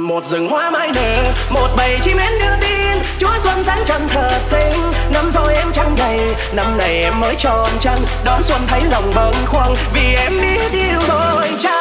một rừng hoa mãi nở, một bầy chim én đưa tin. Chúa xuân sáng trăng thờ sinh, năm rồi em trăng đầy. Năm này em mới tròn trăng đón xuân thấy lòng bâng khuâng. Vì em biết yêu thôi, cha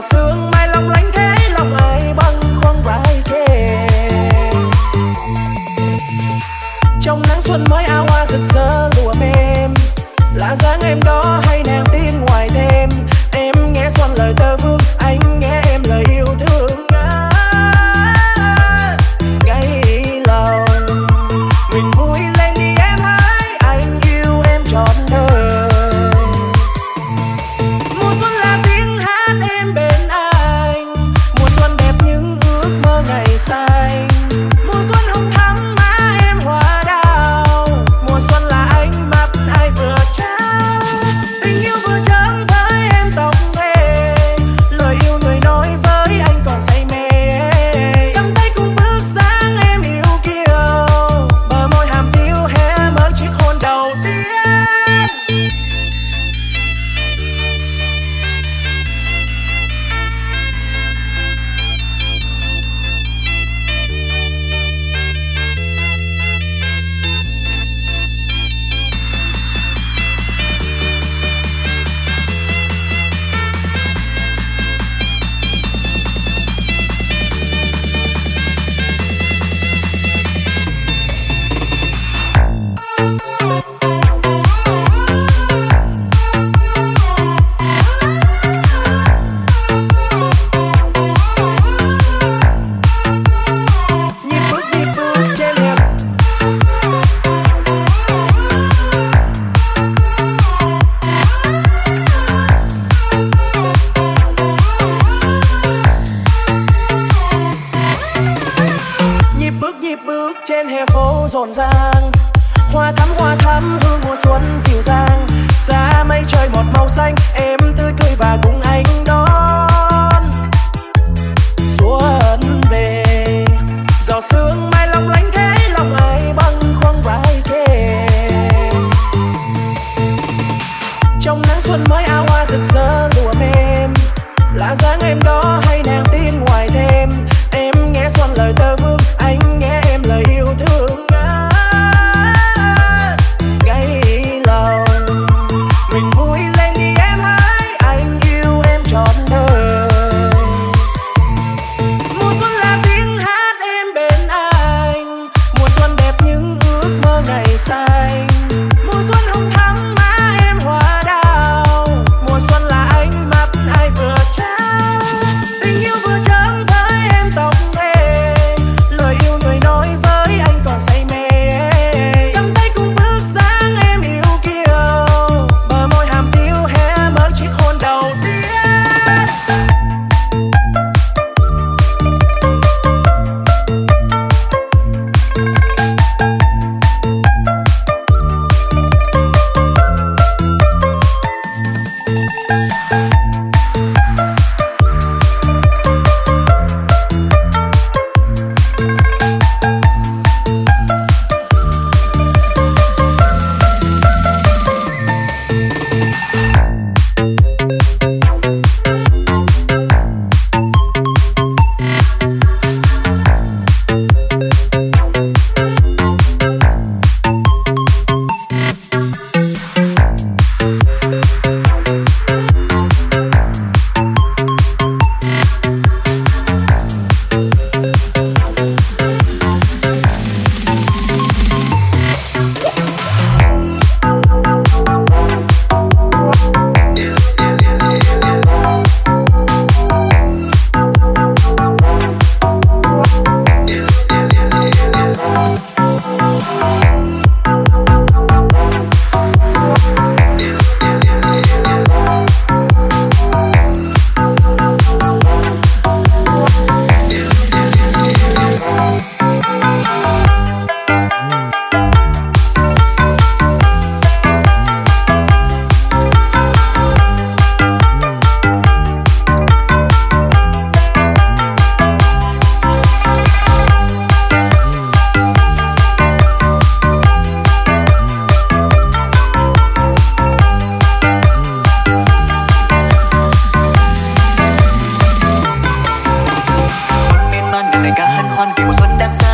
sướng xuân mang khiến tim bồi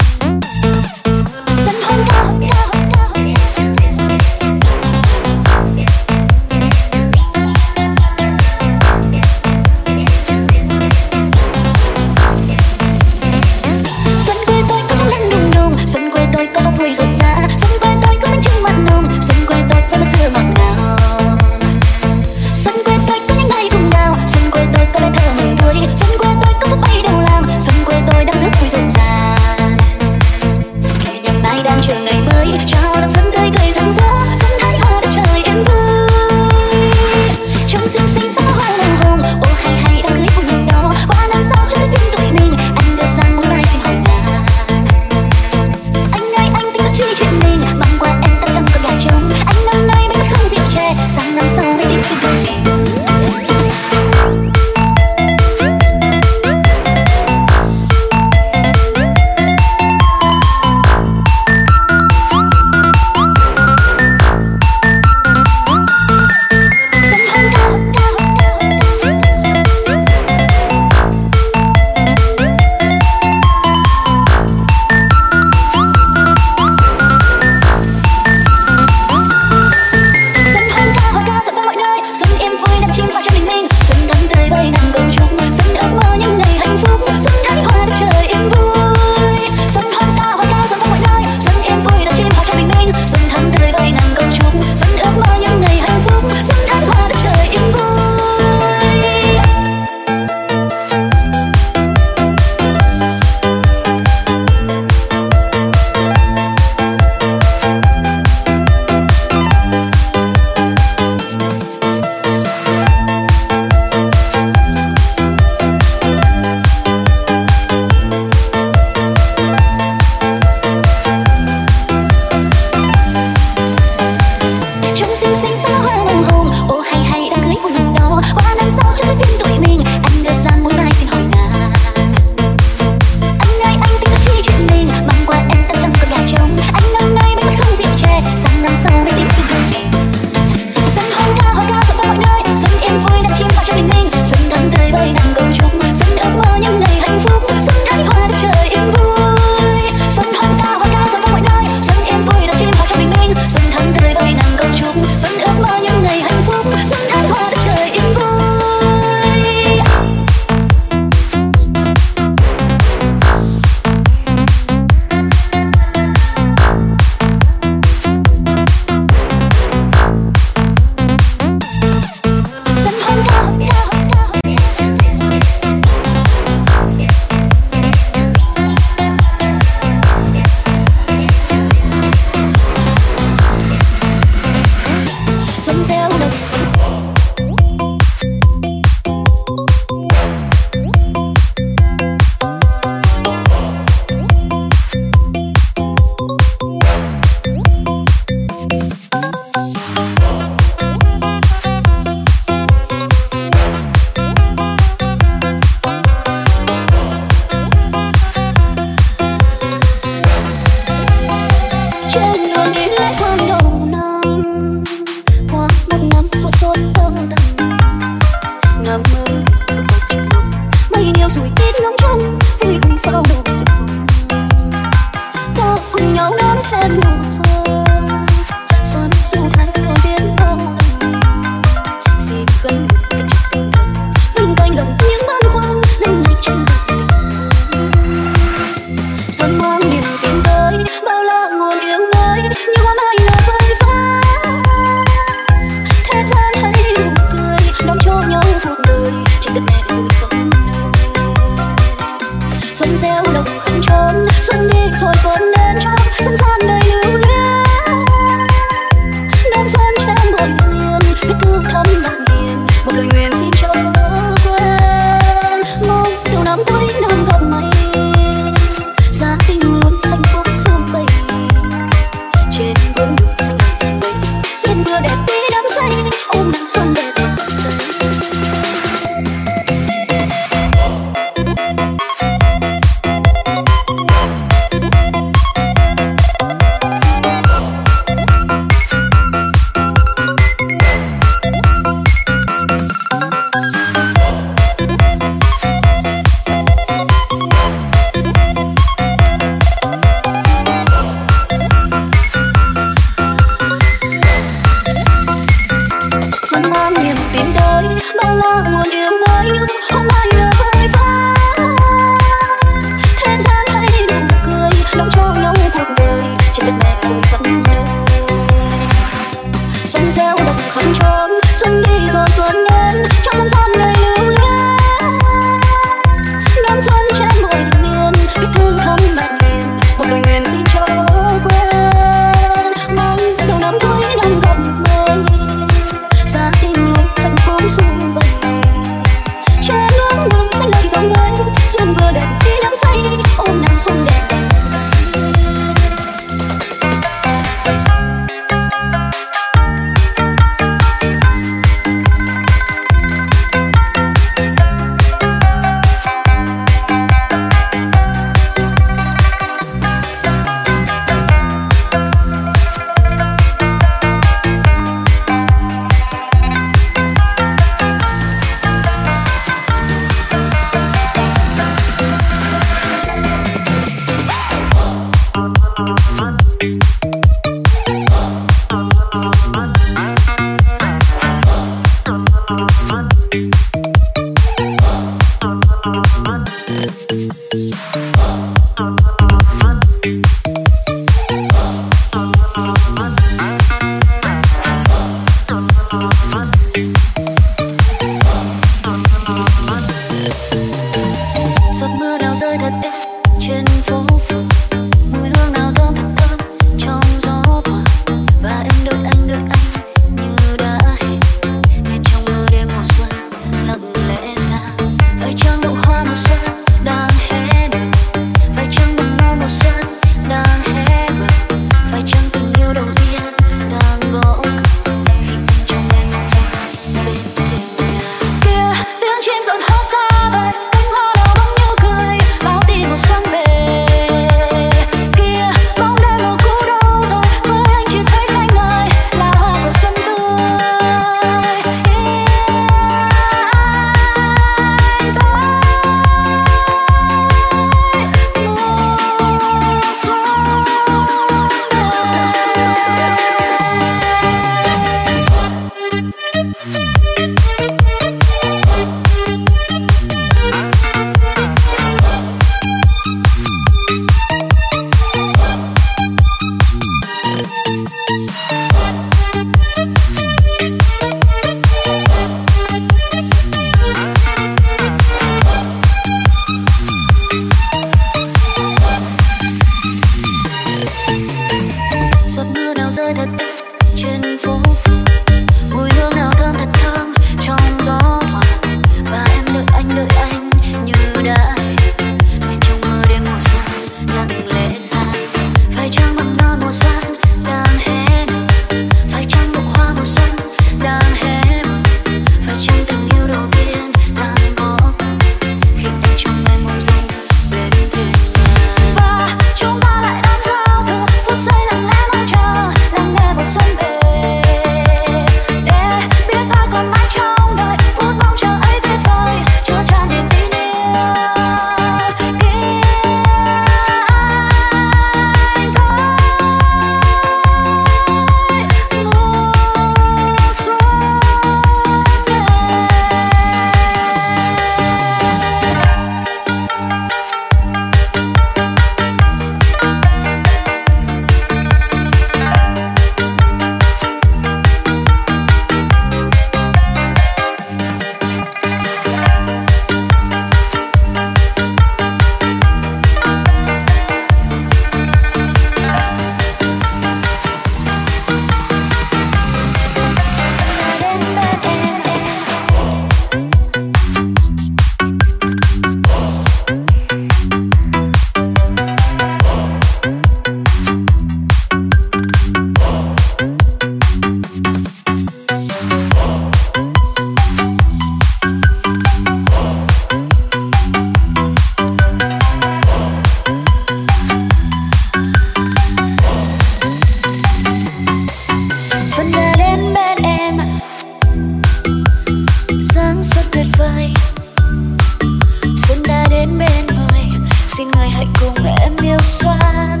vẻ yêu xoan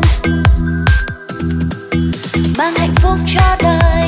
mang hạnh phúc cho đời.